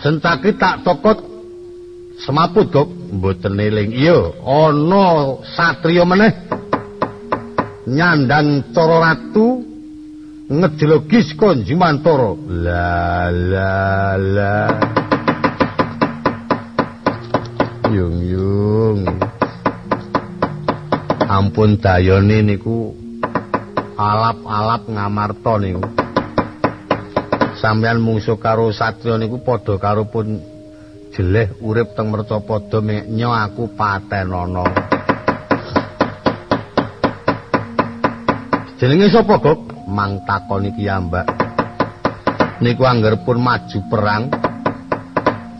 Sencaki tak tokot semaput kok? Mboten eling. Iya ana satriya meneh. Nyandang cara ratu ngejlogis konjumantara la la la. Yung yung. Ampun dayane niku alap-alap ngamarta niku sampeyan mungsuh karo satriya niku padha karo pun jeleh urip teng mercapada nyo aku patenana. Jenenge sapa kok mang takon iki ambak niku angger pun maju perang.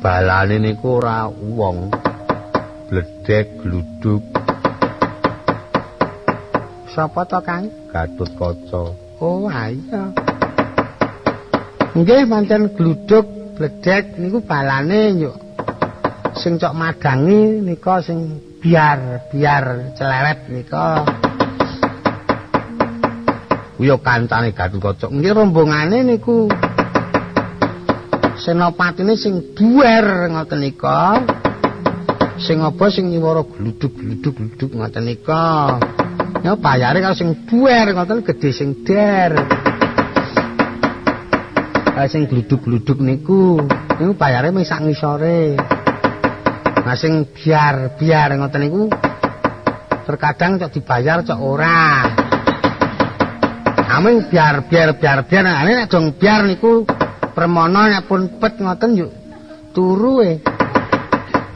Balane niku ora wong. Bledek gluduk sapa to kang? Gatut kaca. Oh iya nggih manten gluduk bledek niku balane yo sing cok madangi nika sing biar biar celewet nika. Kuyo kancane gatut kocok. Nggih rombongane niku senopatine sing duwer ngoten nika. Sing apa sing nyiwara gluduk-gluduk gluduk ngoten nika. Ya bayare kalau sing duwer ngoten gedhe sing der sing gluduk-gluduk niku niku bayare mung sak ngisore. Nah sing biar-biar ngoten niku terkadang cok dibayar cok ora. Amin biar biar biar biar. Nah ini dong biar niku permono nek pun pet ngoten yuk turu e.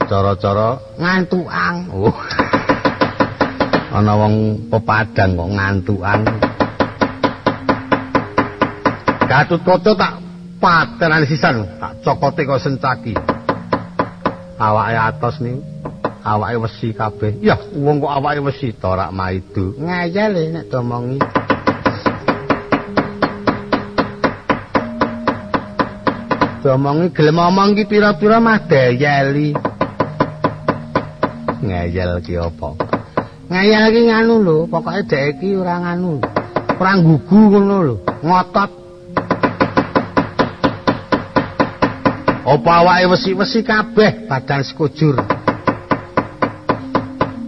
Cara-cara? Ngantuang oh. Ana wong pepadang kok ngantuang Gatut koto tak patenan sisan. Tak cokote kok sencaki. Awake atos niku awake wesi kabeh. Ya wong kok awake wesi to rak maidu? Ngayal nek domongi. Domongi gelem omong ki pira-pira mah dayeli ngayal ki apa? Ngayal ki nganu lho pokoke dek iki ora nganu ora gugu ngono lho. Ngotot Apa awake wesi-wesi kabeh badan sekujur.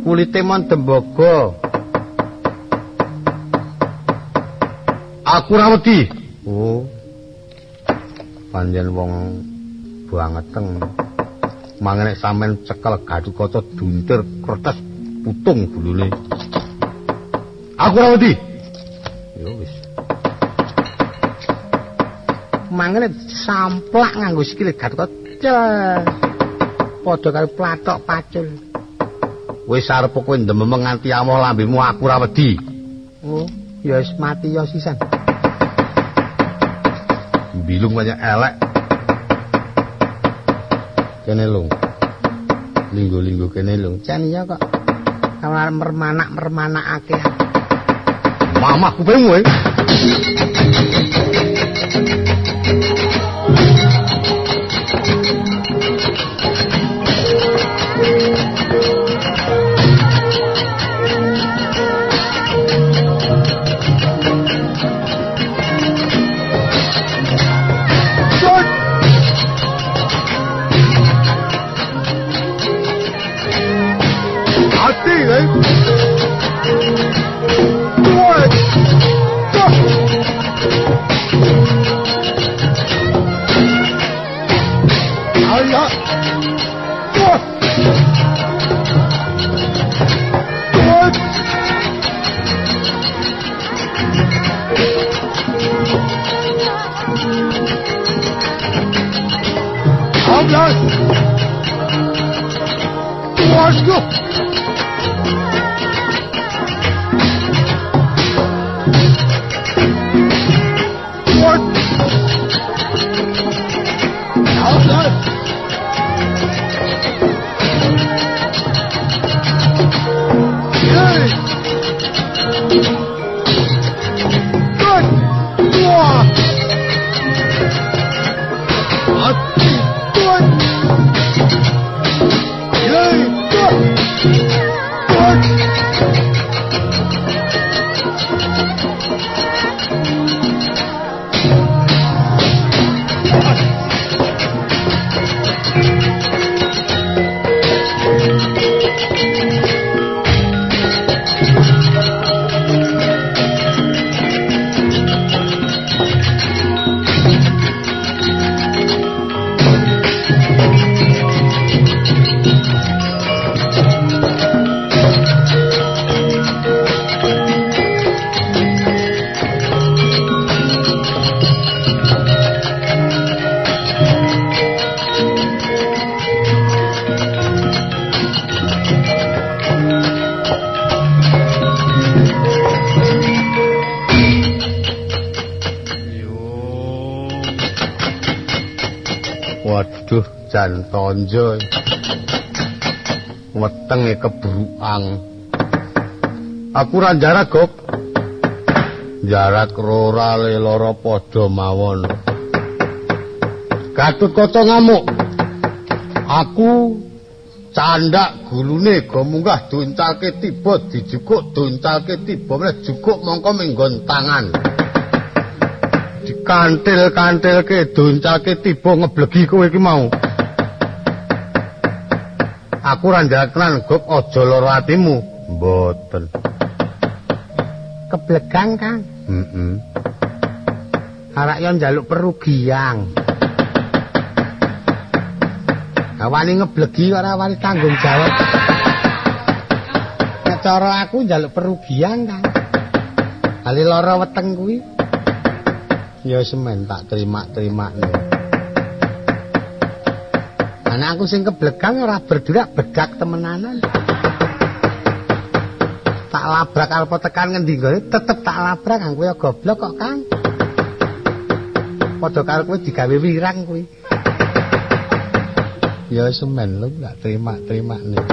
Kulite mon tembaga. Aku ra wedi. Oh. Panjen wong bangeteng. Mangene sampean cekel gadhu kaca duntir kertas putung bulune. Aku ra wedi. Mangene samplak nganggo sikile gatot padha karo platok pacul. Wis arep kowe ndemem nganti amoh lambemu aku ora wedi. Oh ya wis mati ya sisan. Bilung banyak elek. Kene lung. Linggo-linggo kene lung. Jan iya kok. Kamar mermanak-mermanak akeh mamah kupengmu eh ¿eh? Jan tonjo. Wetenge keburuang. Aku ra jarak, Gok. Jarak rora le lara padha mawon. Gatut kaca ngamuk. Aku candak gulune go munggah duncalke tiba dijukuk duncalke tiba meneh jukuk mongko minggon tangan. Dikantil-kantilke duncalke tiba ngeblegi kowe iki mau. Aku ra njaleknan gok aja lara atimu. Mboten. Keblegang, Kang. Heeh. Arak yo njaluk perugian. Awani ngeblegi ora wani tanggung jawab. Nek cara aku njaluk perugian, Kang. Kali lara weteng kuwi. Ya semen tak terima-terima Ana aku sing keblegang ora berdurak bedak temenanan. Tak labrak alpo tekan ngendi gone tetep tak labrak kang kowe goblok kok, Kang. Padha karo kowe digawe wirang kuwi. Ya semen lu gak terima-terima nih.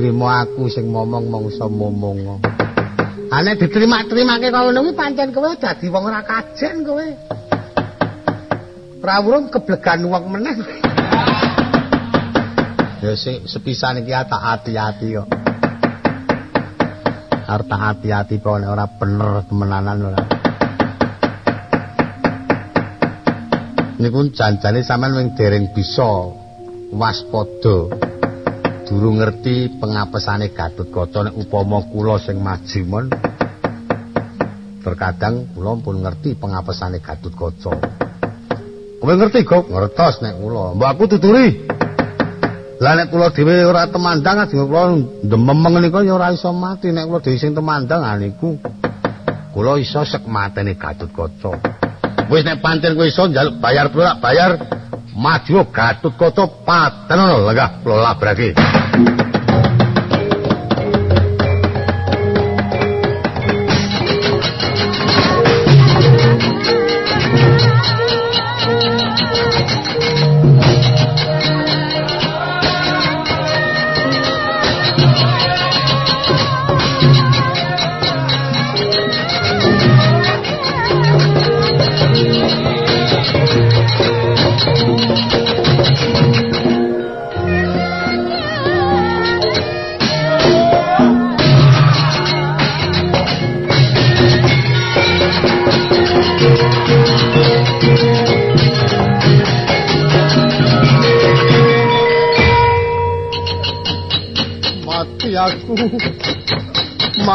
Terima aku sing momong mongso momong. Ane diterima-terimake kok ngono kuwi pancen kowe dadi wong ora kajen kowe. Prawurung keblegan wong meneh. Ya sing sepisan iki tak hati-hati kok. Arep tak hati-hati kok nek ora bener temenanan ora. Niku janjane sampean wing dereng bisa waspada. Durung ngerti pengapesane Gatut Kaca nek upama kula sing majimon. Terkadang kula pun ngerti pengapesane Gatut Kaca. Kowe ngerti, Gok? Ngertos nek kula. Mbak aku tuturi. Lah nek kula dhewe ora temandang ajeng kula dememeng niku ya ora iso mati nek kula dhewe sing temandang ha niku. Kula iso sek matene Gatut Kaca. Wis nek pancen kowe iso njaluk bayar pula bayar maju Gatut Kaca paten lenggah kula labrake.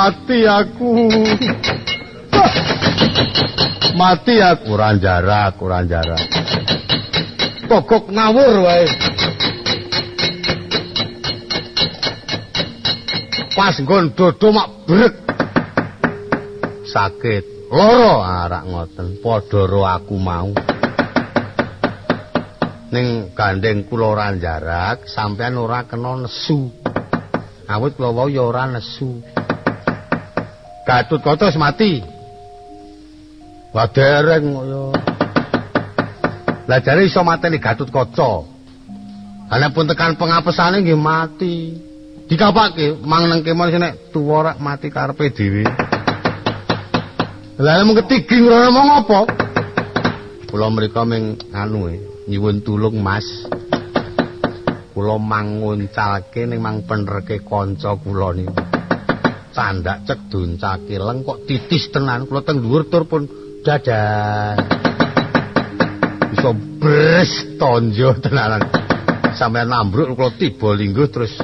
Mati aku. Mati aku kurang jarak, kurang jarak. Pokok ngawur wae. Pas nggon dodo mak brek. Sakit. Loro arak ngoten, padha aku mau. Ning gandeng kula ora jarak, sampean ora kena nesu. Awit kula wau ya ora nesu. Gatut Kaca wis mati. Wah dereng kaya. Lah jare iso mateni Gatut Kaca. Ana pun tekan pengapesane nggih mati. Dikapake mang nang kemon nek tuwa rek mati karepe dhewe. Lah mung ketigi ngono mau ngopo? Kula mrika ming anu e, nyuwun tulung Mas. Kula manguncalke ning mang penerke kanca kula niku. Candak cek duncake leng kok titis tenan kula teng dhuwur tur pun dadah. Iso bres tonjo tenanan. Sampeyan nambruk kula tiba lingguh terus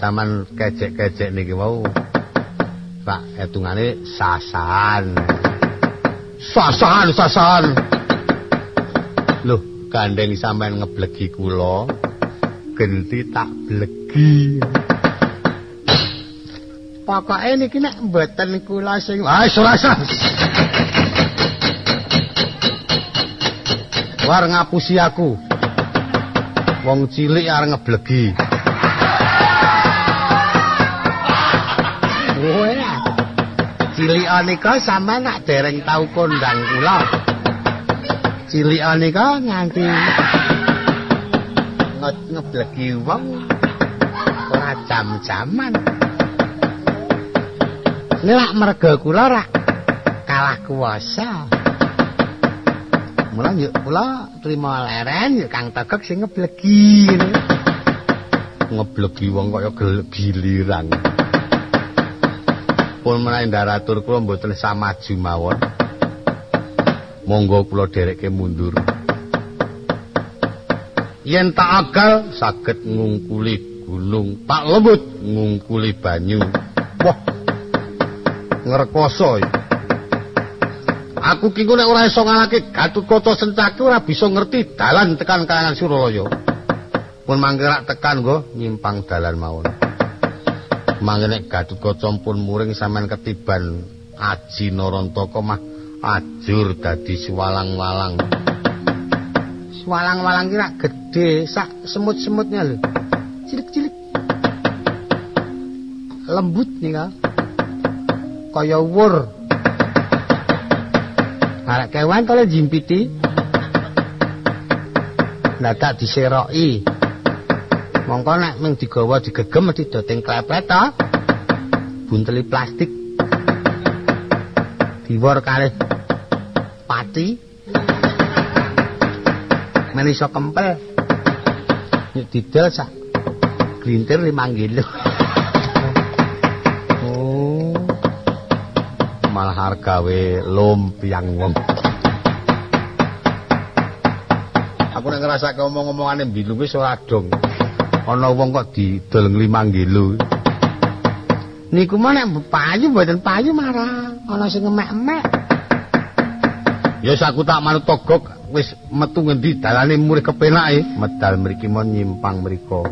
sampean kecek-kecek niki wau. Pak etungane sasan. Sasan, sasan. Loh, gandeng sampean ngeblegi kula. Genti tak blegi. Pokoke niki nek mboten kula sing Ah, ora usah. War ngapusi aku. Wong cilik arep ngeblegi. kowe. Cilik nika sampean nak dereng tau kondang kula. cilik nika nganti ngebleki wong ora jam-jaman. Nek merga kula rak kalah kuwasa. Mula yuk kula trima leren yuk Kang Tegek sing ngeblegi. Ngeblegi wong kaya giliran. Pun menawi ndaratur kula mboten samaju mawon. Monggo kula derekke mundur. Yen tak agal saged ngungkuli gunung, tak lembut ngungkuli banyu. Wah. Ngrekoso. Aku ki nek ora iso ngalake Gatotkaca Sencaki ora bisa ngerti dalan tekan Kayangan Suralaya. Pun mangke tekan nggo nyimpang dalan mawon. Mangke nek Gatotkaca pun muring sampean ketiban Aji Narantaka mah ajur dadi swalang-walang. Swalang-walang ki rak gedhe sak semut-semutnya lho. Cilik-cilik. Lembut nika. Kaya wur. Arek kewan to jimpiti. Dadak diseroki. Mongko nek mung digawa digegem mesti doting klepet to. Bunteli plastik. Diwor kalih pati. Men iso kempel. Nek didel sak glintir 5 kilo. malah hargawe lumpiang wong. Aku nek ngrasake omong-omongane mbilu wis ora dong. Ana wong kok didol nglimang kilo. Niku mah nek payu mboten payu marah, ana sing emek-emek. Ya aku tak manut togok wis metu ngendi dalane murih kepenake, medal mriki mon nyimpang mriko.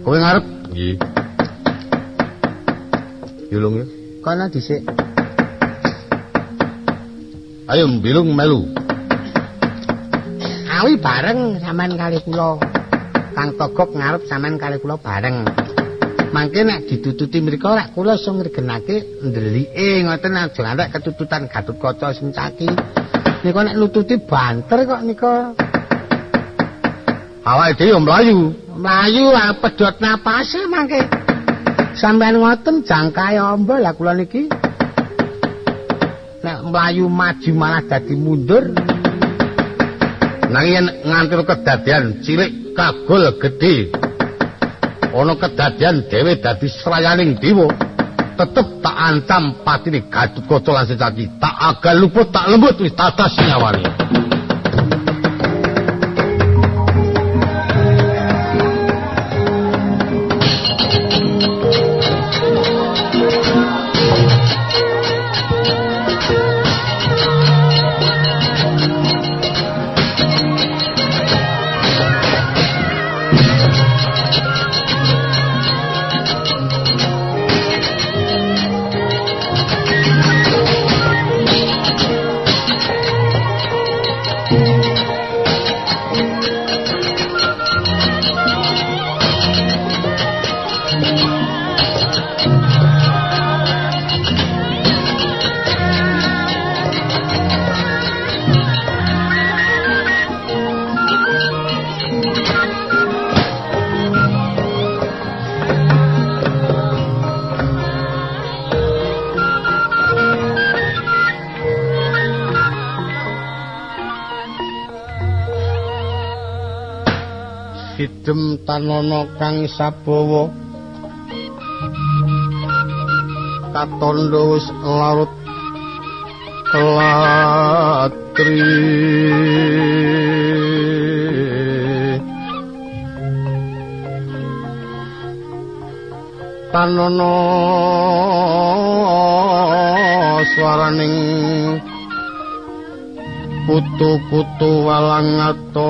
Kowe ngarep? Nggih. Yulung ya. Kana dhisik. Ayo mbilung melu. Awi bareng sampean kali kula. Kang Togok ngarep sampean kali kula bareng. Mangke nek ditututi mriku rek kula iso ngregenake ndelike ngoten aja ngantek ketututan Gatotkaca Sencaki. Nika nek nututi banter kok nika. Awake dhewe mlayu. Mlayu pedhot napase mangke. sampean ngoten jangkae amba lah kula niki mlayu maju malah dadi mundur. Nanging ngantur kedadian cilik kagol gedhe. Ana kedadian dhewe dadi srayaning dewa tetep tak ancam patine Gatotkaca lan Secaki tak agal luput tak lembut wis tatas nyawane tanana kang sabawa. Katondo wis larut latri tanana swaraning putu-putu walang go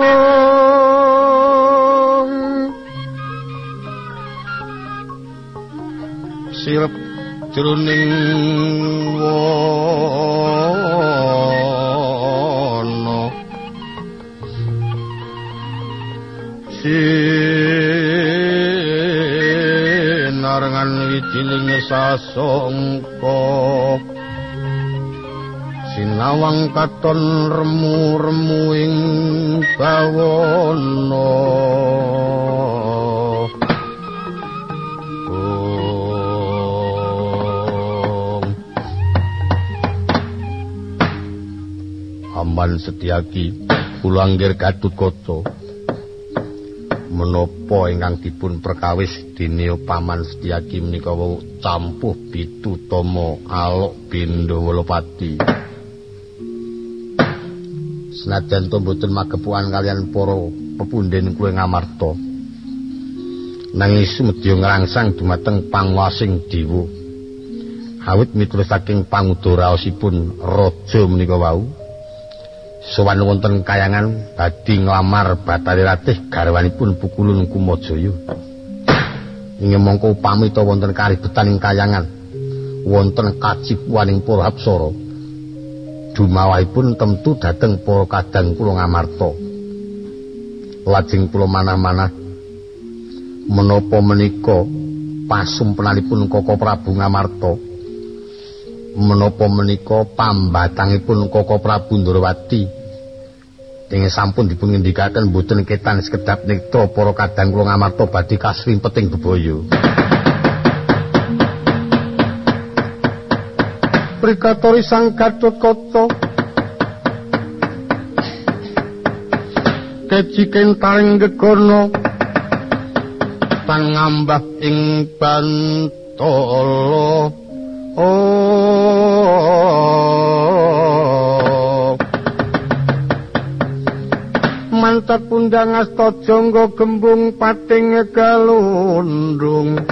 om sirep jroning wono. Sinar bebarengan wijining sasongko sinawang katon remu-remu ing bawana Amban Setyaki kula anggir Gatut Kota menapa ingkang dipun perkawis dene paman menika wau campuh pitutama alok bindo senajan to mboten magepukan kalian para pepunden kuwe ngamarta nanging sumedya ngrangsang dumateng panguwasing dewa awit miturut saking pangudaraosipun raja menika wau sowan wonten kayangan badhe nglamar Bathari Ratih garwanipun Pukulun Kumajaya. Ing mongko upami to wonten karibetan ing kayangan wonten kacipuaning para apsara. Dumawahipun tentu dhateng para kadang kula ngamarta. Lajeng kula manah-manah menapa menika pasumpenanipun Koko Prabu Ngamarta? Menapa menika pambatangipun Koko Prabu Ndrawati ing sampun dipun ngendikaken mboten ketan sekedap nektra para kadang kula ngamarta badhe kasrimpeting bebaya Prikatori sang Gatut Kota Keciken taring gegono tan ngambah ing bantala Oh. Mantak pundang asta jangga gembung pating galundung.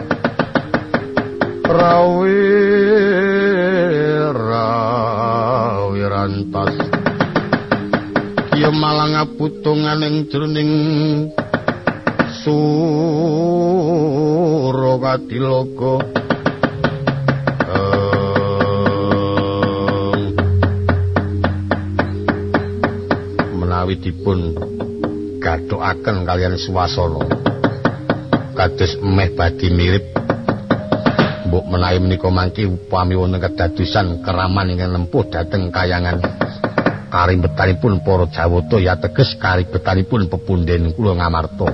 Rawi rantas Kiyo malang aputungan ing jroning Surogati logo. Menawi dipun gathukaken kalian swasana. Kados emeh badhe mirip mbok menawi menika mangke upami wonten kedadosan keraman ingkang nempuh dhateng kayangan karimbetanipun para jawata ya teges karibetanipun pepunden kula ngamarta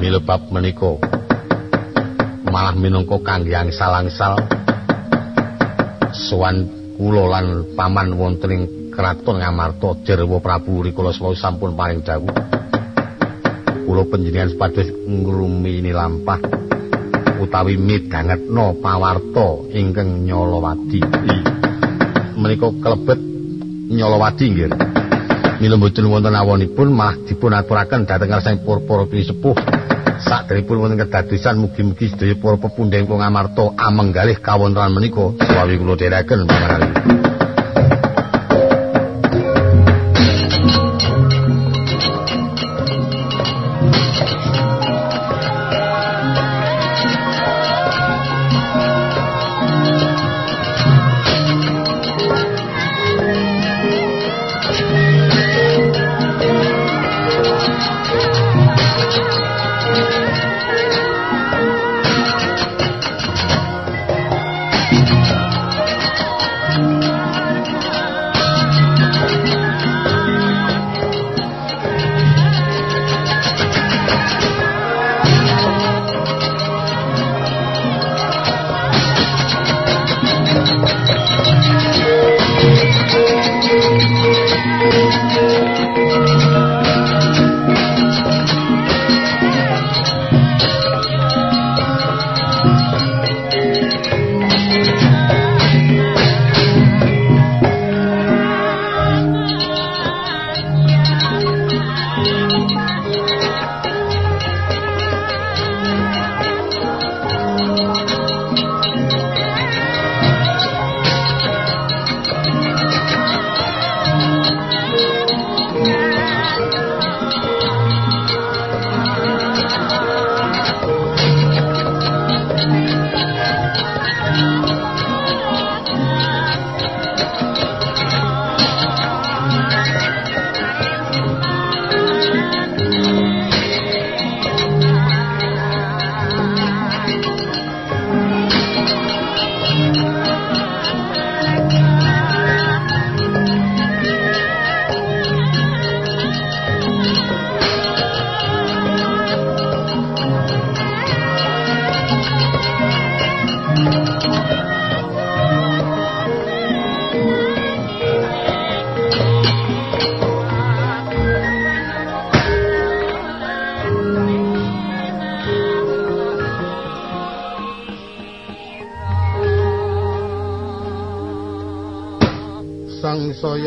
mila bab menika malah minangka kangge angsal-angsal sowan kula lan paman wonten ing kraton Ngamarta Jarwa Prabu rikala sawu sampun paring dawuh. Kula panjenengan sepados ngrumini lampah utawi midhangetna pawarta ingkang Nyolowadi. Menika kelebet Nyolowadi nggih. Mila mboten wonten awonipun malah dipun aturaken dhateng ngarsane para sepuh. Sakderipun wonten kedadosan mugi-mugi sedaya para pepundhen kula ngamarta amenggalih kawontenan menika sawi kula dherekaken pangaran.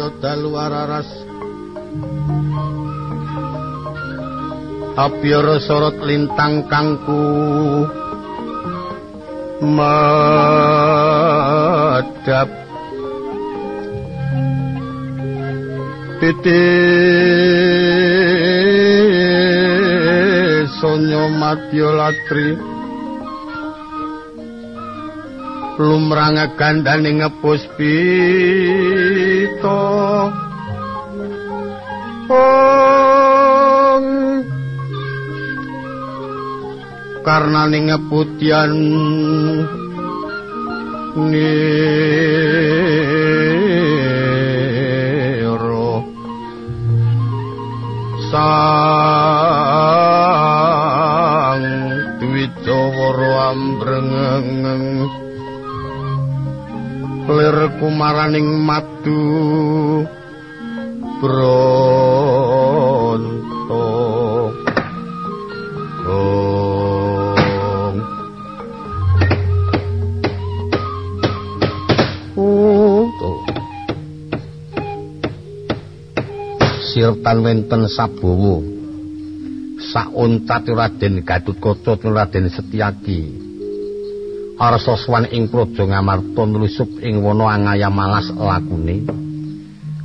Sang saya dalu araras Abyara sorot lintang kangku. Madap Titi sonyo madya latri. Lumrang gandane ngepus pito ong karena ning ngeputian niro sang dwijawara ambrengeng lir kumaraning madu bronto sirtan wenten sabowo. Sauntat Raden Gatutkaca Raden Setyaki. Arsa swan ing praja ngamarta nlusup ing wana angaya malas lakune.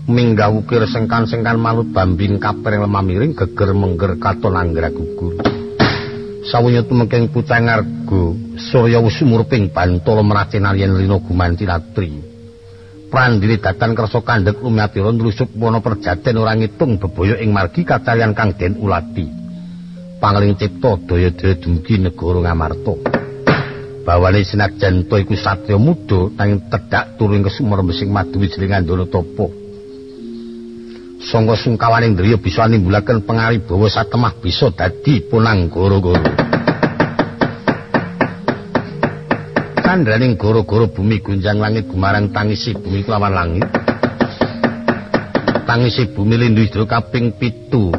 Minggah ukir sengkan-sengkan manut bambing kapereng lemah miring geger mengger katon anggra gugur. Sawunya tumengking pucang argo surya wusumurping bantala meracenan yen rina gumanti latri prandiri datan kersa kandhek lumiatira nlusup wana perjaten ora ngitung bebaya ing margi kacarian kang den ulati. Pangling cipta daya-daya dumugi negara ngamarta. Bawane sinakjan to iku satya muda nanging tedhak turu ing sumur mesing madu wijlingan ndana tapa. Sangga sungkawaning driya bisa nimbulaken pengaruh bawa satemah bisa dadi punang goro-goro kandraning goro-goro bumi gunjang langit gumarang tangisi bumi kelawan langit. Tangisi bumi lindu hidro kaping pitu.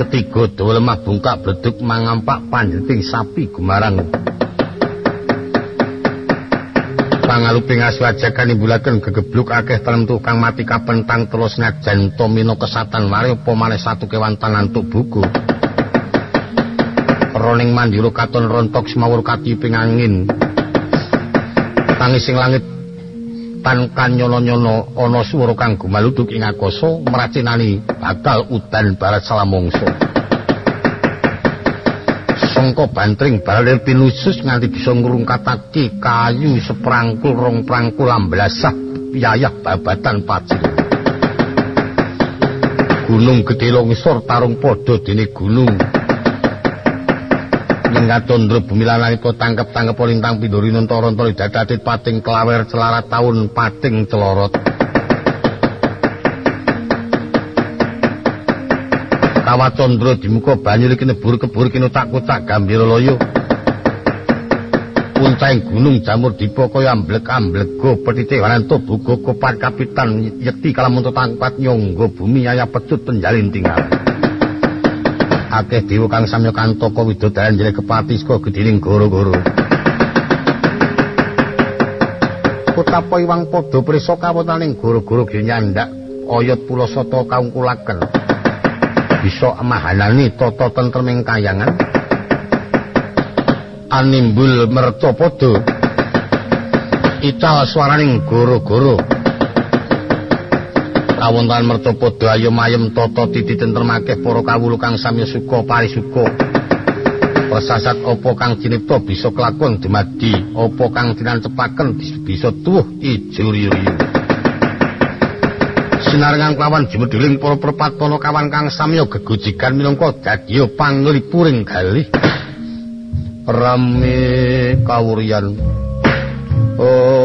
Ketiga dawa lemah bungkak bleduk mangampak panjeting sapi gumarang. Pangaluping aswajakan imbulaken gegebluk akeh tentu kang mati kapentang terus najan tomino kesatan mari apa maneh satu kewan tanantuk buku. Roning mandiro katon rontok semawur kati pingangin tangising langit. Tankan nyono-nyono ana swara kang gumaluduk ing akasa meracinani bakal udan barat salamongso sangka bantring balir pinusus nganti bisa ngrungkatake kayu seprangkul rong prangkul amblasah piyayah babatan pacil. Gunung gedhe longsor tarung padha dene gunung Ngatondro bumi lan nalika tangkep-tangkep lintang pindhori nontoronto dadatit pating kelawer celarat taun pating celorot. Kawat condro di muka banyu iki nebur kebur kino tak kocak gambir loyo. Puncahing gunung jamur dipo kaya amblek amblek go petite wananto bugo kopat kapitan yeti kalam untuk tangkat nyonggo bumi ayah pecut penjalin tinggal akeh diwo kang samyo kantoko widodaran jele kepatis kok gediling goro-goro. Kutapo iwang podo preso kawotaning goro-goro ginyandak oyot pulo soto kaung kulaken bisa mahanani tata tentreming kayangan. Animbul mercapada ical swaraning goro-goro kawontan mercapada ayem-ayem tata titi tentremake para kawula kang sami suka parisuka pesasat apa kang cinipta bisa kelakon dumadi apa kang dinancepaken bisa tuwuh ijo riyu sinarengan kelawan jumedhiling para perpatana kawan kang samya gegojikan minangka dadya panglipuring galih. Rame kawuryan oh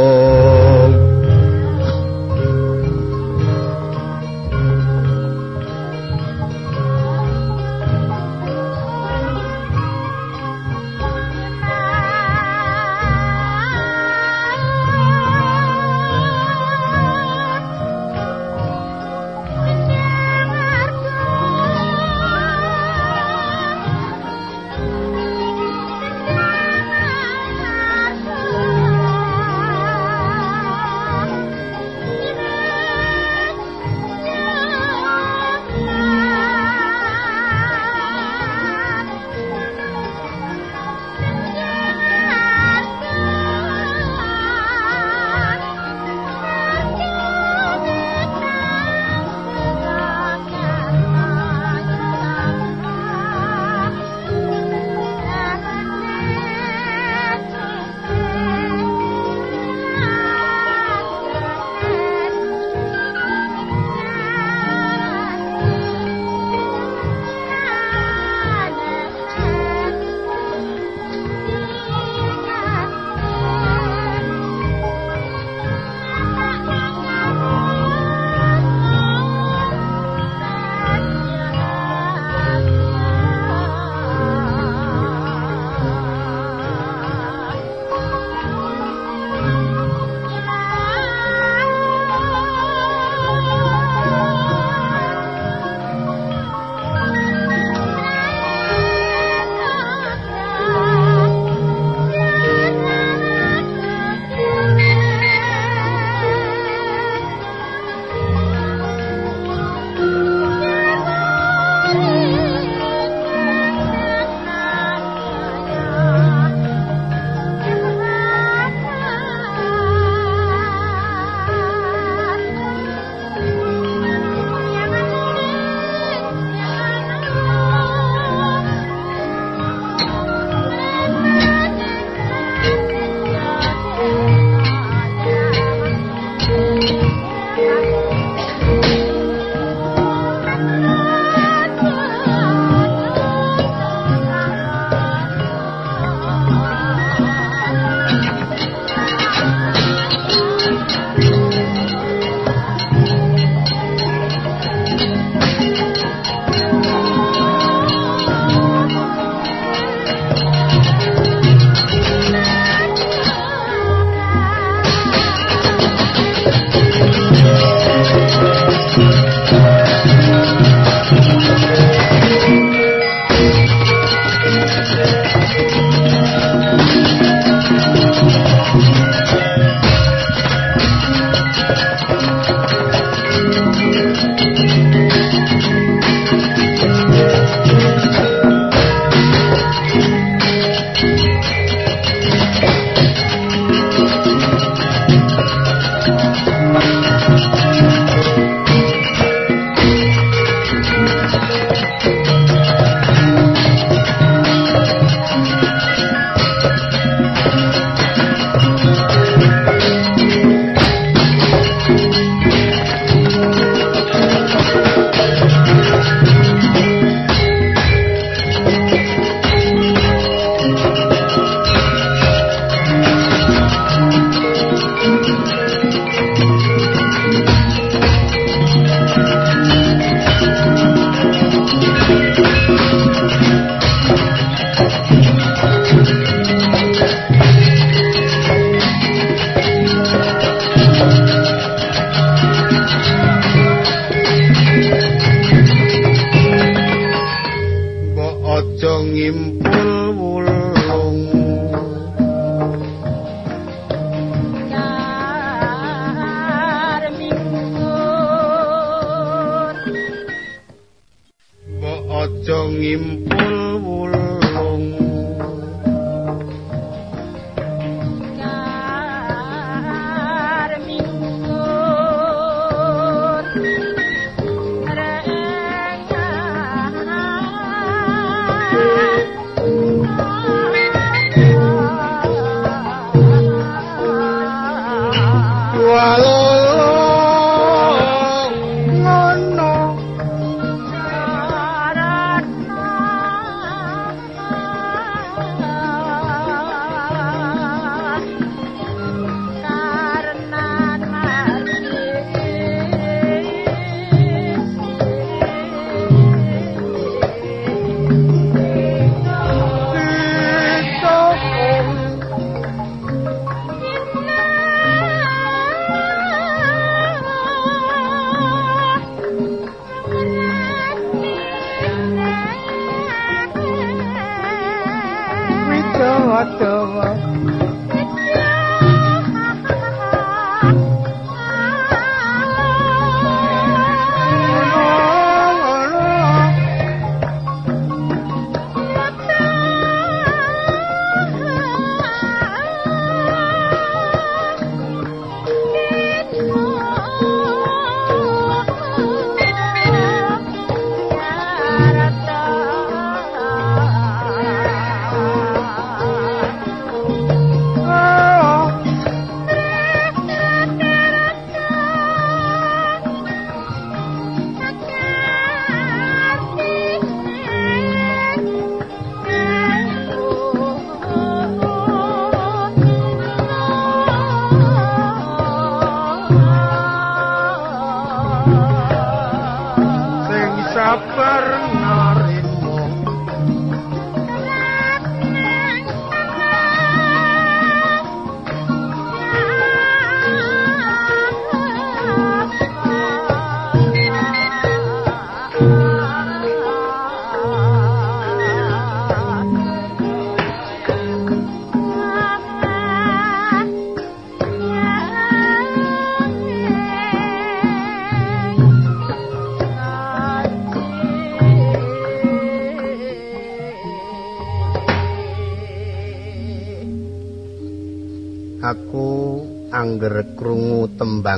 Rapper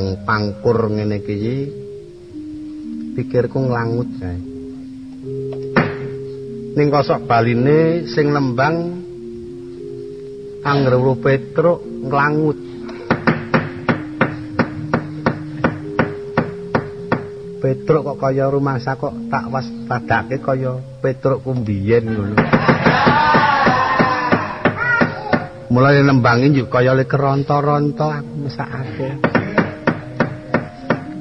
tembang pangkur ngene iki pikirku nglangut kae ning kosok baline sing nembang angger petruk nglangut Petruk kok kaya rumangsa kok tak was padake kaya Petruk kumbiyen ngono. Mulai nembangin yuk kaya le keronto-ronto aku mesakake.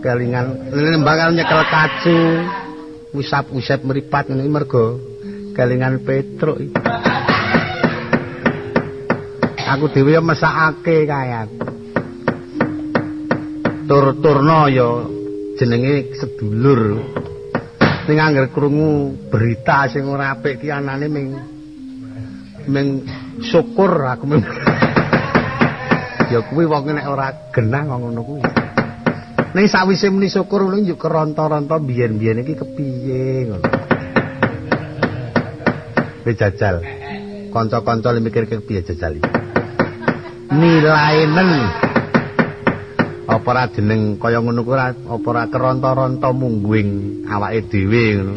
Kelingan nembang nyekel kacu. Usap-usap meripat ngene mergo kelingan Petruk. Aku dhewe mesakake kaya. Tur-turno ya jenenge sedulur ning angger krungu berita sing ora apik ki anane ming ming syukur aku ya kuwi wong nek ora genah ngono kuwi ning sawise muni syukur ngono yo keronto-ronto biyen-biyen iki kepiye ngono. Be jajal. Kanca-kanca mikir kepiye jajal iki. Nilainen apa ora jeneng kaya ngono kuwi apa ora keronto-ronto mungguing awake dhewe ngono.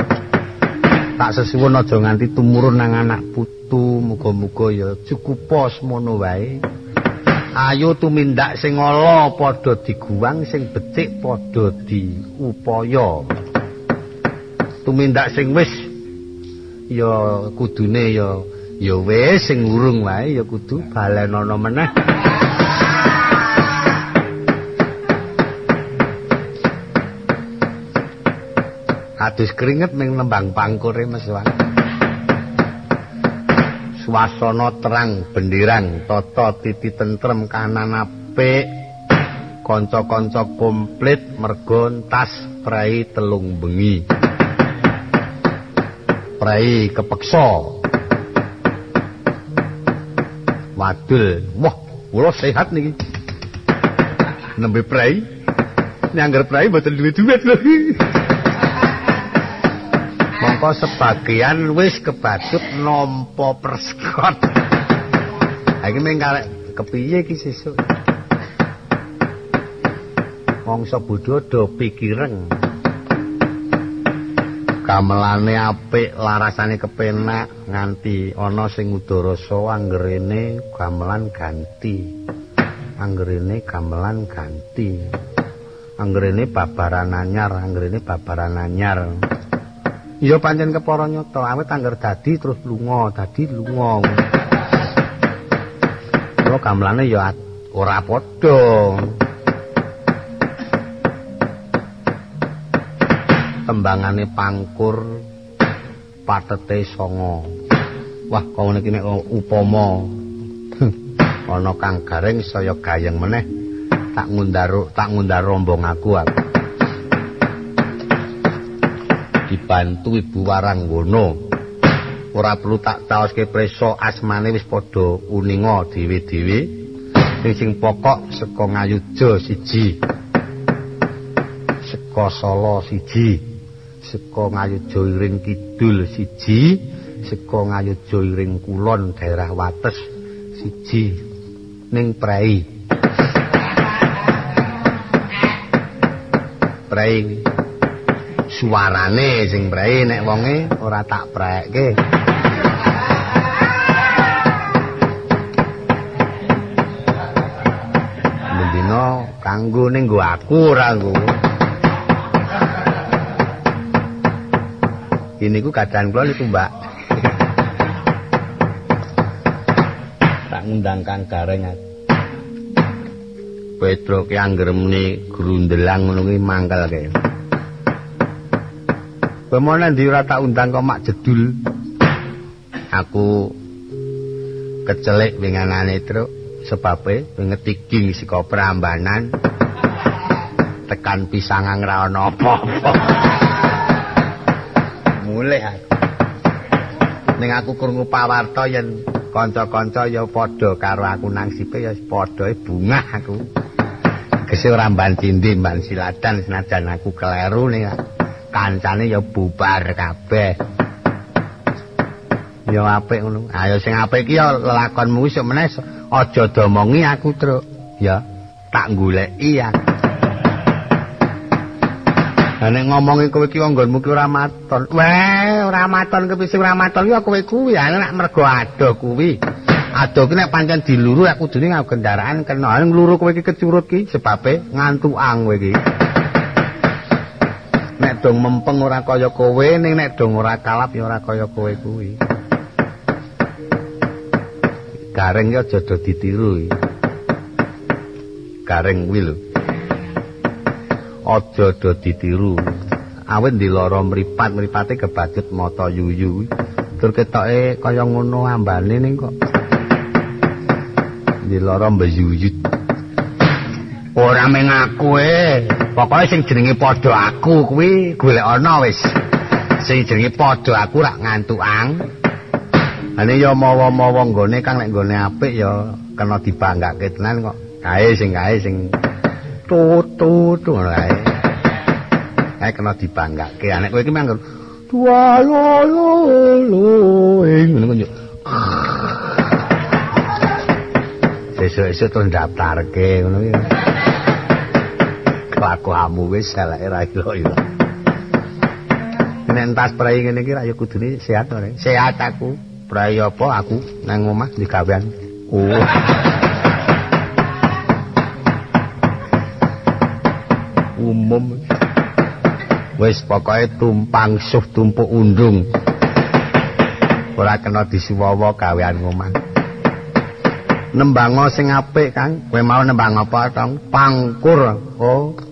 Tak sesuwun aja nganti tumurun nang anak putu muga-muga ya cukup pos mono wae ayo tumindak sing ala padha diguwang sing becik padha diupaya tumindak sing wis ya kudune ya ya wis sing urung wae ya kudu balenono meneh kados keringet ning nembang pangkure meswan. Suasana terang benderang, tata titi tentrem kanan apik. Kanca-kanca komplit mergo tas prai telung bengi. Prai kepeksa. Wadul, wah, kula sehat niki. Nembe prai. Nyangger prai mboten duwe-duwe lho. Mongko sebagian wis kebacut nampa perskot. Iki mung karek kepiye iki sesuk? Mongso bodho do pikireng. Gamelane apik, larasane kepenak nganti ana sing udara anggerene gamelan ganti. Anggerene gamelan ganti. Anggerene babaran anyar, anggerene babaran anyar. Iya pancen kepara nyata, awet anggar dadi terus lunga, dadi lunga. Yo gamelane ya ora padha. Tembangane pangkur patete songo. Wah, kok iki nek upama ana kang garing saya gayeng meneh tak ngundar tak ngundar rombong aku aku. Dibantu Ibu Waranggono. Ora perlu tak taoske preso asmane wis padha uninga dhewe-dhewe. Sing sing pokok saka Ngayuja siji. Saka Solo siji. Saka Ngayuja Iring Kidul siji. Saka Ngayuja Iring Kulon daerah Wates siji. Ning Prei. Prei suarane sing brae nek wonge ora tak brekke. Mendino kanggo ning nggo aku ora nggo. Ini ku kadang kula niku, Mbak. tak ngundang Kang Gareng. Petro ki angger muni grundelang ngono kuwi mangkel kaya. Pemana ndi ora tak undang kok mak jedul. Aku kecelik winganane truk sebabe ngetiking saka Prambanan tekan pisangang ra ana apa-apa. Mulih aku. Ning aku krungu pawarta yen kanca-kanca ya padha karo aku nang sipe ya padha bungah aku. Kese ora mban cindi mban siladan senajan aku keleru ning kancane ya bubar kabeh. Ya apik ngono. Ayo sing apik iki ya lelakonmu iso meneh Aja domongi aku, Truk. Ya, tak goleki ya. Nek ngomongi kowe iki nggonmu ki ora maton. Weh, ora maton kepisi ora maton ya kowe kuwi ya nek mergo ado kuwi. Ado ki nek pancen diluru aku kudune nggawa kendaraan kena ngluru kowe iki kecurut ki sebabe ngantuang kowe iki. Dong mempeng ora kaya kowe ning nek dong ora kalap ya ora kaya kowe kuwi. Gareng ya aja ditiru. Gareng kuwi lho. aja do ditiru awet dilara mripat mripate kebajut mata yuyu tur ketoke kaya ngono ambane ning kok dilara mbeyuyut ora meng aku e pokoke sing jenenge padha aku kuwi golek ana wis sing jenenge padha aku rak ngantuang ane ya mawa-mawa nggone kang nek nggone apik ya kena dibanggake tenan kok kae sing kae sing tutut ngono ae. Kae kena dibanggake. Anek kowe iki manggon dua lo lo lo ngono kok yo. Sesuk-esuk terus daftarke ngono iki. Kelakuanmu wis eleke ra ilo-ilo. Nek entas prai ngene iki ra yo kudune sehat ora? Sehat aku. Prai apa aku nang omah digawean. Oh. umum wis pokoke tumpang suh tumpuk undung ora kena disuwawa gawean ngomah nembango sing apik Kang kowe mau nembang apa tong pangkur oh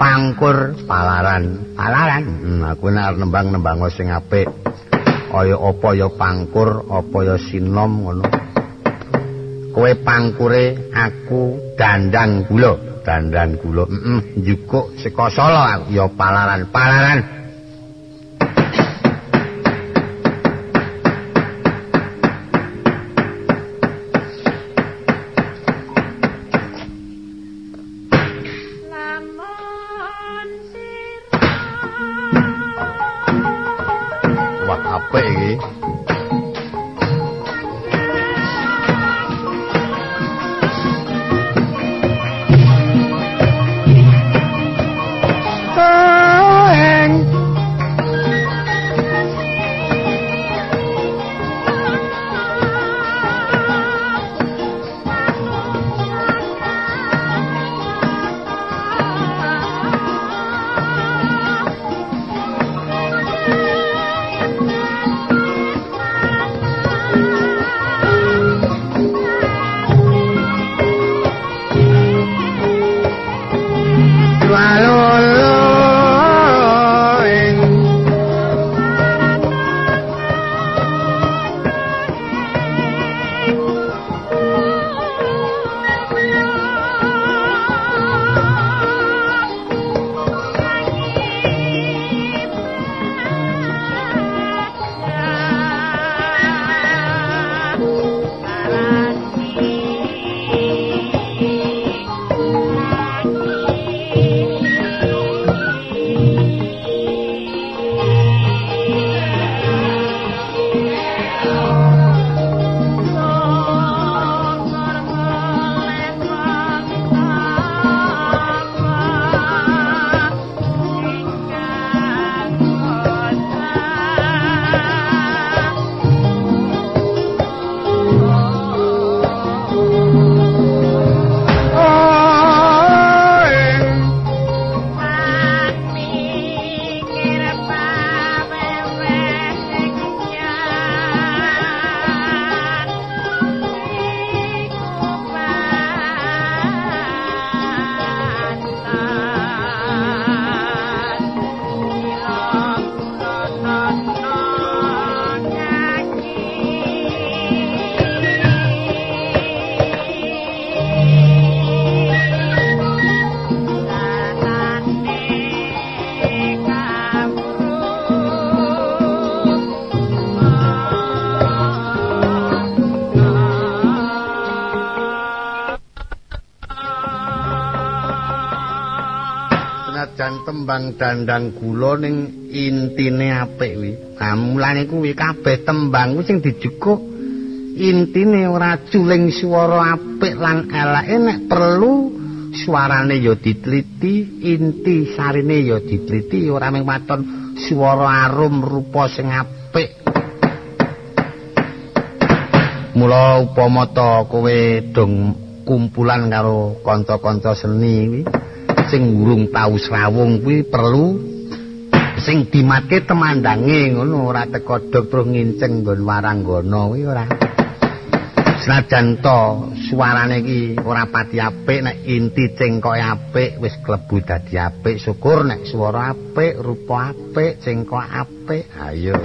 pangkur palaran. Palaran? Hmm, aku nek nembang nembango sing apik. Kaya apa ya pangkur apa ya sinom ngono. Kowe pangkure aku dandang gula. Dandan kula heeh njukuk saka solo ya palaran palaran tembang dandang gula ning intine apik kuwi. Nah, mulane kuwi kabeh tembang kuwi sing dijukuk intine ora culing swara apik lan eleke nek perlu suarane ya diteliti inti sarine ya diteliti ora mung waton swara arum rupa sing apik mula upama ta kowe dong kumpulan karo kanca-kanca seni sing urung tau srawung kuwi perlu sing dimatke temandange ngono ora teko dok terus nginceng nggon waranggana kuwi ora. Senajan to suarane iki ora pati apik nek inti cengkoke apik wis klebu dadi apik. Syukur nek swara apik rupa apik cengkok apik. Ayo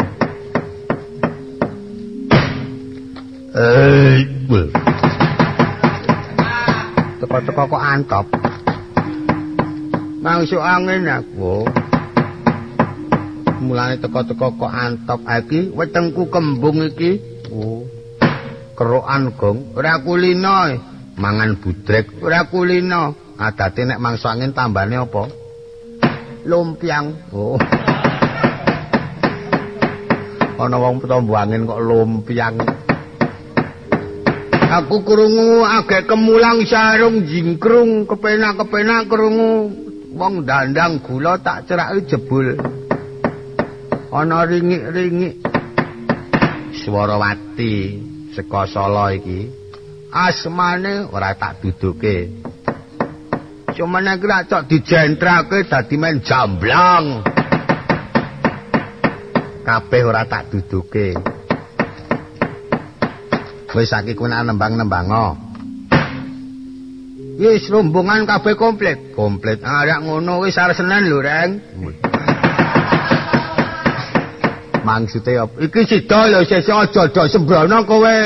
eh teko-teko kok antop mangsuk angin aku. Mulane teko-teko kok antop iki wetengku kembung iki. Oh kerokan gong ora kulino mangan budrek ora kulino adate nek mangsa angin tambane apa? Lumpiang. Oh. Ana wong petombo angin kok lumpiang. Aku krungu agek kemulang sarung jingkrung kepenak-kepenak krungu wong dandang gula tak cerake jebul. Ana ringik-ringik. Swarawati saka Solo iki asmane ora tak duduke. Cuma nek ora cok dijentrake dadi men jamblang. Kabeh ora tak duduke. Wis saiki kuwi nembang-nembango wis rombongan kabeh komplit komplit arek ngono wis arep senen lho reng Maksude apa? Iki sida lho sesuk aja do sembrono kowe.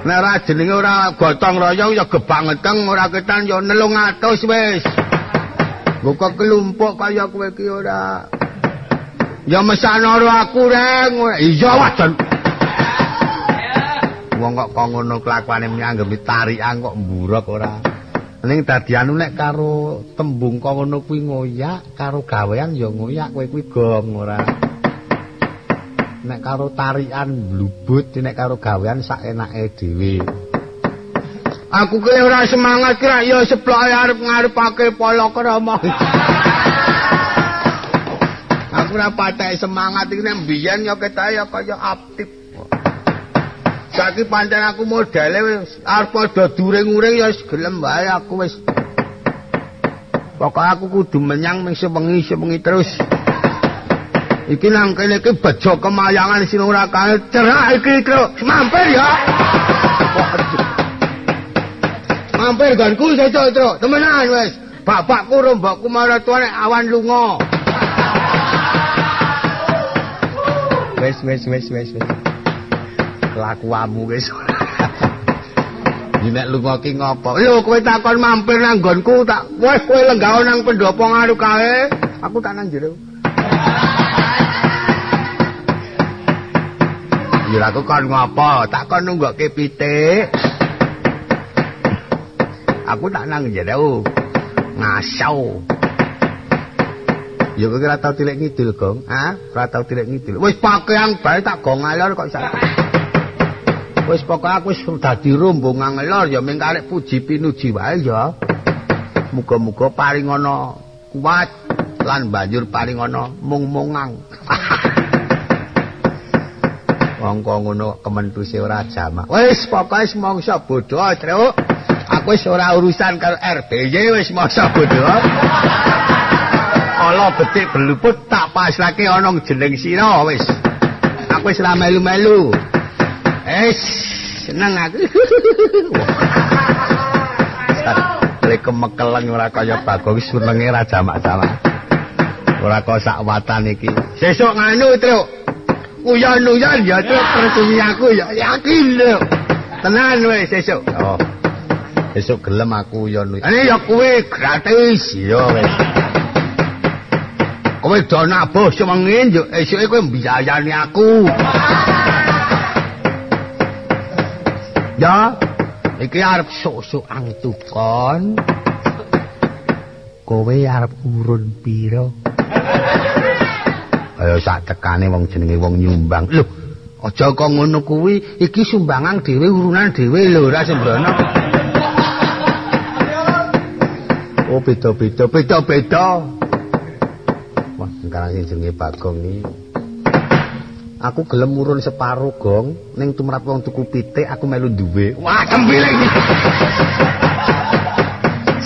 Nek ora jenenge ora gotong royong ya gebangeteng ora ketan ya 900 wis. Kok kelumpuk kaya kowe iki ora. Ya mesana karo aku reng. Iya wadon. Wong kok kok ngono kelakuane nyanggepi tarikan kok mburok ora. Ning dadi anu nek karo tembung kok ngono kuwi ngoyak, karo gawean ya ngoyak kowe kuwi gong ora. nek karo tarian blubut nek karo gawean sak enake dhewe aku kene ora semangat kira ya seplok arep ngarepake polo krama aku ora patek semangat iki nek mbiyen ya ketahe ya kaya aktif saiki pancen aku modele wis arep padha during-uring ya wis gelem wae aku wis. Pokok aku kudu menyang ming sewengi sewengi terus. iki nang kene iki bejo kemayangan sing ora kae cerak iki kro mampir ya. Mampir ganku sejo tro temenan wis. Bapakku rombokku maratuane awan lunga. Wis wis wis wis wis kelakuanmu wis Nek lunga ki ngopo? Lho kowe takon mampir nang nggonku tak wis kowe lenggah nang pendopo ngaru kae. Aku tak nang jero. Ya aku kon ngopo? Tak kon nunggokke pitik. Aku tak nang jero. Ngasau. Ya kowe ora tau tilik ngidul, Gong. Ha? Ora tau tilik ngidul. Wis pakaian bae tak gong alor kok sak. Wis pokoke aku wis dadi rombongan ngelor ya ming karek puji pinuji wae ya. Muga-muga paring ana kuat lan banjur paring ana mung-mungang. Wong ngono kementuse ora jamak. Wis pokoke mongso bodho, Truk. Aku wis ora urusan karo RBY wis mongso bodho. Ala betik beluput tak pasrake ana jeneng sira wis. Aku wis ora melu-melu. Wis seneng aku. Lek kemekeleng ora kaya Bagong senenge ora jamak-jamak. Ora kok sak watan iki. Sesuk nganu, Truk. uyan-uyan ya tuh percumi aku ya yakin lho tenan weh sesuk. Oh. Sesuk gelem aku uyan-uyan. Ini ya kue gratis. Ya weh. Kowe do nabuh semengin yo esuke kowe mbiayani aku ya iki arep sok-sok angtukon kowe arep urun pira Ayo sak tekane wong jenenge wong nyumbang. Lho, Aja kok ngono kuwi, iki sumbangan dhewe urunan dhewe lho ora sembrono. Oh beda-beda, beda-beda. Wah, sekarang sing jenenge Bagong iki. Aku gelem urun separo gong ning tumrap wong tuku pitik aku melu duwe. Wah, cembileng.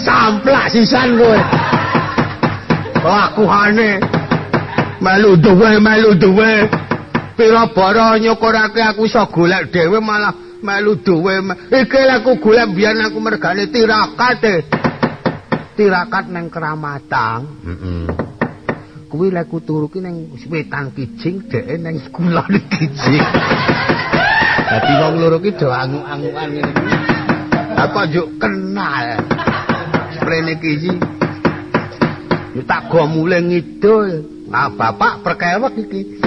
Samplak sisan kowe. Lakuhane melu duwe, melu duwe. Pira bara nyukurake aku iso golek dhewe malah melu duwe. Iki aku golek biyen aku mergane tirakat. E. Tirakat nang keramatan. Heeh. Mm kuwi lek turu ki ning wetan kijing dheke ning kulon kijing. Dadi wong loro ki do angu-anguan ngene iki. Apa njuk kenal. Sprene kiji. Yo tak go mulih ngidul. Ah bapak perkewek iki.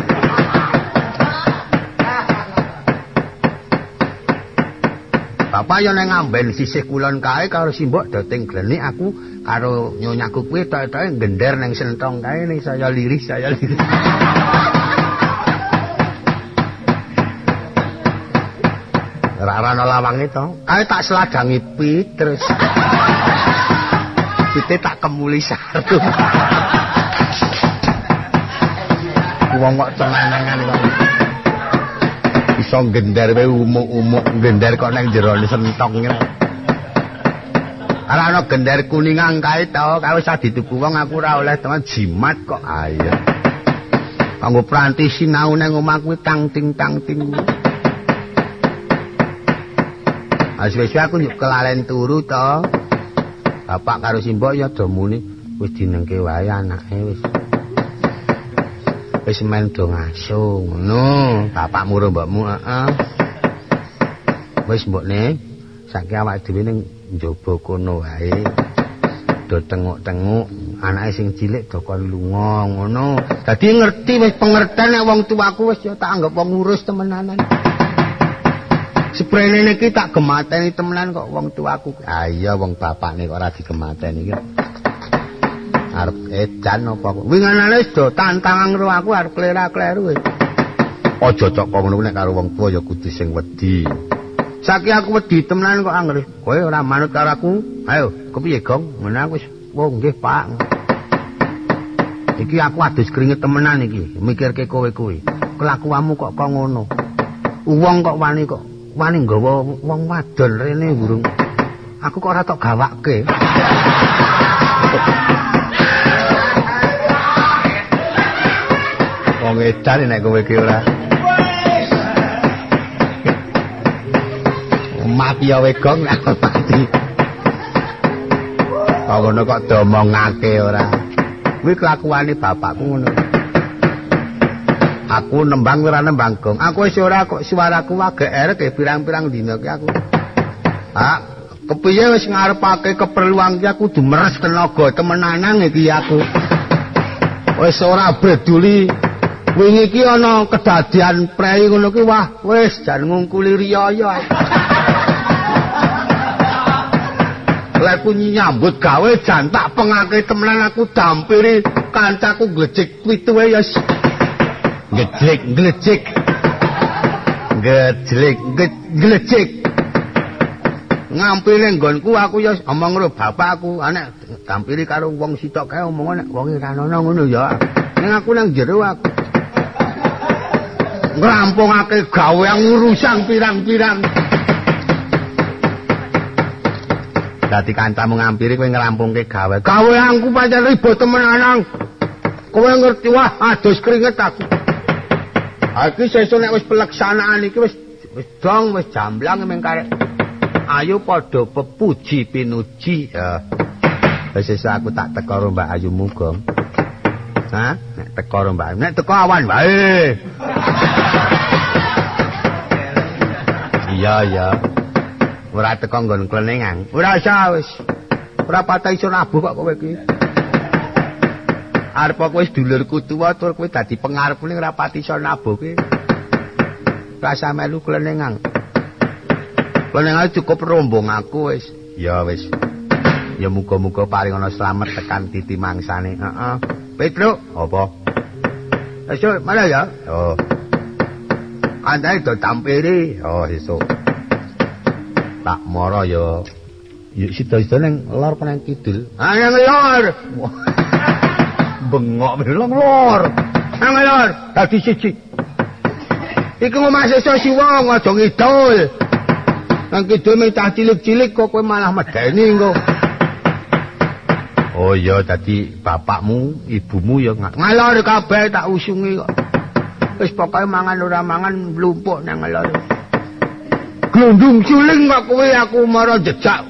Bapak nang ngamben sisih kulon kae karo simbok dating glenik aku karo nyonyaku kuwi tok-toke gender nang sentong kae ning saya lirih saya lirih. Ora ana lawang itu. Kae tak seladangi pit terus. Pite tak kemuli sartu. Wong kok cenenengan kok. Iso gendar wae umuk-umuk gendar kok nang jero sentok ngene. Ora ana gendar kuningan kae to, kawis dituku wong aku ora oleh teman jimat kok ayo. Kanggo pranti sinau nang omah kuwi tang ting tang ting. Aswis aku yuk kelalen turu to. Bapak karo simbok ya do muni wis dinengke wae anake wis. Wis men do ngaso ngono. Bapakmu karo mbokmu heeh. Wis mbokne saiki awake dhewe ning njaba kono wae. Do tenguk-tenguk anake sing cilik do kon lunga ngono. Dadi ngerti wis pengertian nek wong tuaku wis ya tak anggap wong ngurus temenanan. Seprene niki tak gemateni temenan kok wong tuaku. Ah iya wong bapakne kok ora digemateni. iki. Arep edan apa kok. Winganane do tantangan karo aku arep klera-kleru. Aja cok kok ngono nek karo wong tuwa ya kudu sing wedi. Saiki aku wedi temenan kok anggere. Kowe ora manut karo aku. Ayo, kepiye, Gong? Ngono aku wis, "Oh, nggih, Pak." Iki aku adus keringet temenan iki, mikirke kowe kuwi. Kelakuanmu kok kok ngono. Wong kok wani kok wani nggawa wong wadon rene burung. Aku kok ora tok gawake. Wong edan nek kowe iki ora. Mati ya wegong nek mati. Kok ngono kok domongake ora. Kuwi kelakuane bapakku ngono. Aku nembang ora nembang gong. Aku wis ora kok suaraku wage erek pirang-pirang dina ki aku. Ah, kepiye wis ngarepake keperluan ki aku kudu meres tenaga temenanan iki aku. Wis ora peduli wingi iki ana kedadian prei ngono ki wah wis jan ngungkuli riyaya lek nyambut gawe jan tak pengake temenan aku dampiri kancaku glejek pituwe ya glejek glejek glejek glejek ngampile nggonku aku ya omong karo bapakku anek dampiri karo wong sitok kae omong nek wong ora ngono ya. Ning aku nang jero aku ngrampungake gawean urusan pirang-pirang. Dadi kancamu ngampiri kowe ngrampungke gawe. Gaweanku pancen ribet temenan. Kowe ngerti wah adus keringet aku. Iki sesuk nek wis pelaksanaan iki wis wis dong wis jamblang meng karek. Ayo padha pepuji pinuji ya. Wis aku tak teko Mbak Ayu Mugong. Hah? Nek teko Mbak, nek teko awan wae. Iya, iya. Ora teko nggon klenengan. Ora usah wis. Ora patah iso nabuh kok kowe iki. Arep kowe wis dulurku tuwa tur kowe dadi pengarep ning ora pati iso nabuh ki. Rasa melu klenengan. Klenengan cukup rombong aku wis. Ya wis. Ya muga-muga paling ana slamet tekan titi mangsane. Heeh. Petro, apa? Ayo, mana ya? Oh. Andai do tampiri. Oh, esuk. Tak mara ya yuk sida-sida ning lor penang kidul. Ah, nang lor. Bengok bilang lor. Nang lor, dadi siji. Iku ngomah sesa siwa aja ngidul. Nang kidul meh cilik-cilik kok kowe malah medeni kok. Oh iya dadi bapakmu, ibumu ya ngalor kabeh tak usungi kok. Wis pokoke mangan ora mangan mlumpuk nang ngalor. Glundung suling kok kowe aku mara jejak.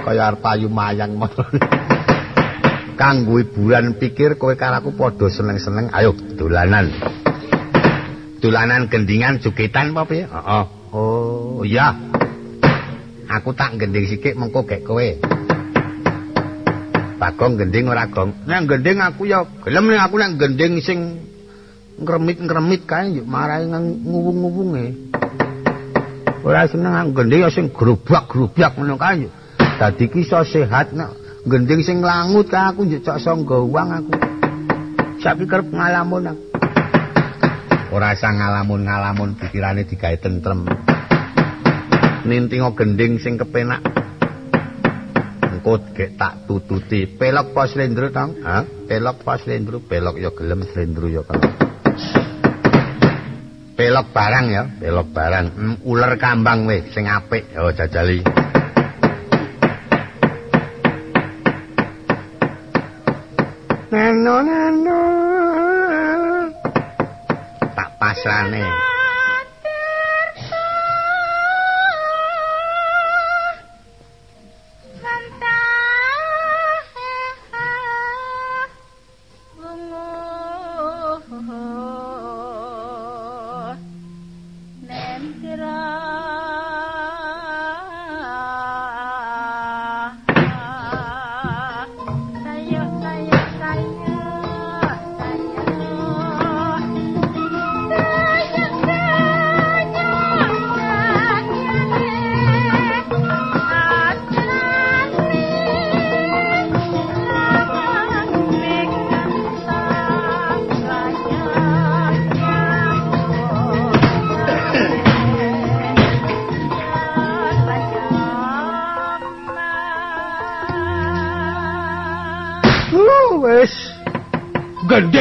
Kaya arep ayu mayang. Kanggo hiburan pikir kowe karo aku padha seneng-seneng, ayo dolanan. Dolanan gendingan juketan apa piye? Heeh. Oh, iya. aku tak gending sikik mengko gek kowe. Bagong gending ora gong. Nek gending aku ya gelem nek aku nek gending sing ngremit-ngremit kae yo marahi nguwung-nguwunge. Ora seneng aku gending sing grobak-grobak ngono kae yo. Dadi ki iso sehat nek gending sing langut kae aku yo cok sangga uang aku. Sak pikir ngalamun aku. Ora sang ngalamun-ngalamun pikirane digawe tentrem. nintingo gending sing kepenak engko gek tak tututi. Pelok pas lendro tong ha pelok pas lendro pelok ya gelem lendro ya kalau pelok barang ya. Pelok barang. Mm, ular kambang weh sing apik. Oh jajali. Neno neno tak pasrane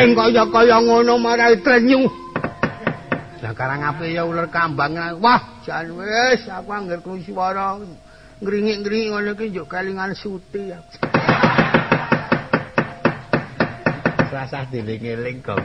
gendeng kaya kaya ngono marai trenyu. Lah karang ape ya ular kambang. Wah, jan wis aku angger krungu swara ngringik-ngringik ngono iki njuk kelingan suti ya. Rasah diling-eling kok.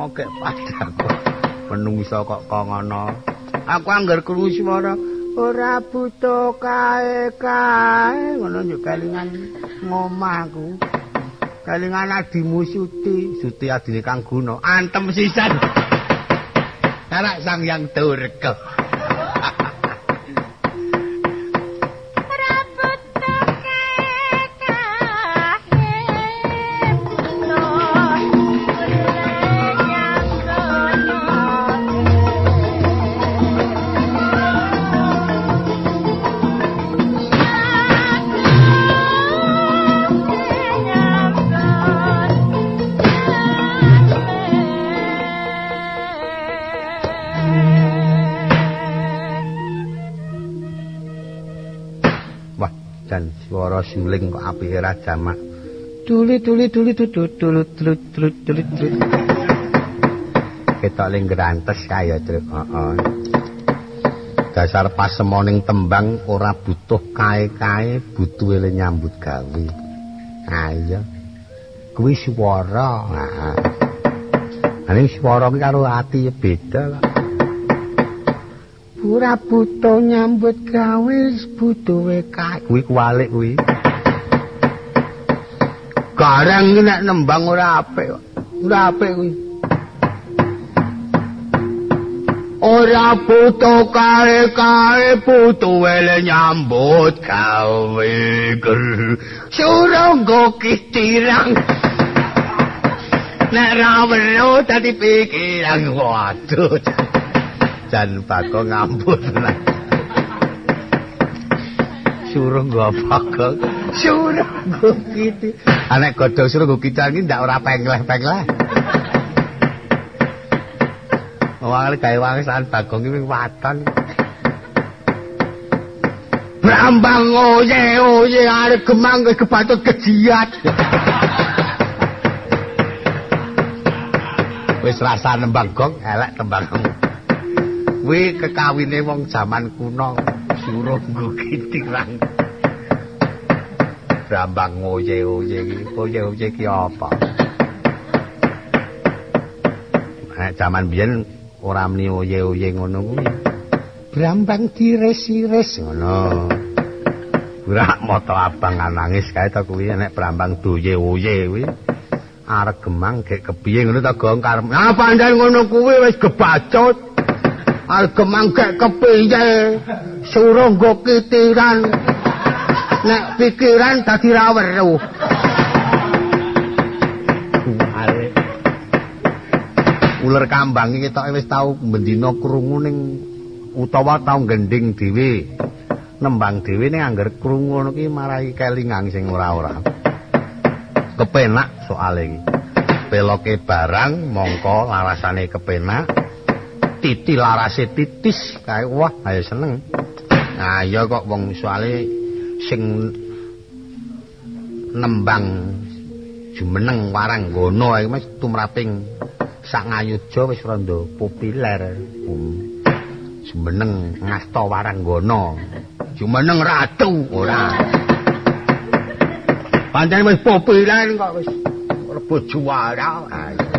Ngokek padang menungso kok kok ngono. Aku anggar krungu swara ora butuh kae kae. Ngono yo kelingan ngomahku kelingan adimu suti. Suti adine kang guna antem sisan. Arak sang yang durga suling kok apike ra jamak. Duli duli duli duli duli duli duli duli. ketok ling grantes kaya truk heeh. Dasar pasemoning tembang ora butuh kae-kae butuh le nyambut gawe. Ayo kuwi swara. Heeh ane swara ki karo ati beda kok. Ora butuh nyambut gawe butuh kae. Kuwi kualik kuwi Garang iki nek nembang ora apik. Ora apik kuwi. Ora butuh kae-kae butuh wele nyambut gawe ger. Surunggo kitirang. Nek ra weruh dadi pikiran waduh. Jan bako ngambut lah. Suruh gua bakal suruh gua gitu. Anak godong suruh gua gitu lagi ndak ora pengleh-pengleh Wali kaya wangisan bagong ini watan Brambang oye oye ada gemang ke kebatut kejiat. Wis rasa nembang gong elek tembang. Wi kekawine wong zaman kuno suruh nggukitiran Brambang oye-oye iki, oye-oye iki apa? Nek jaman biyen ora muni oye-oye ngono kuwi. Brambang dires-ires ngono. Ora moto abang nangis kae to kuwi nek brambang doye-oye kuwi. Arep gemang gek kepiye ngono to gong karep. Ah pancen ngono kuwi wis gebacut. Algemang gek kepiye? Suruh nggo kitiran. Nek pikiran dadi ra weruh ular kambang iki tok wis tau bendina krungu ning utawa tau gending dhewe. Nembang dhewe ning angger krungu ngono ki marai kelingan sing ora-ora. Kepenak soal iki. Peloke barang mongko larasane kepenak titi larase titis kae. Wah ayo seneng. Nah iya kok wong soalé sing nembang jumeneng warang gono iki mas tumraping sak ngayuja wis rada populer. Um. jumeneng ngasta warang gono. Jumeneng ratu ora. Pancen wis populer kok wis rebut juara. ayo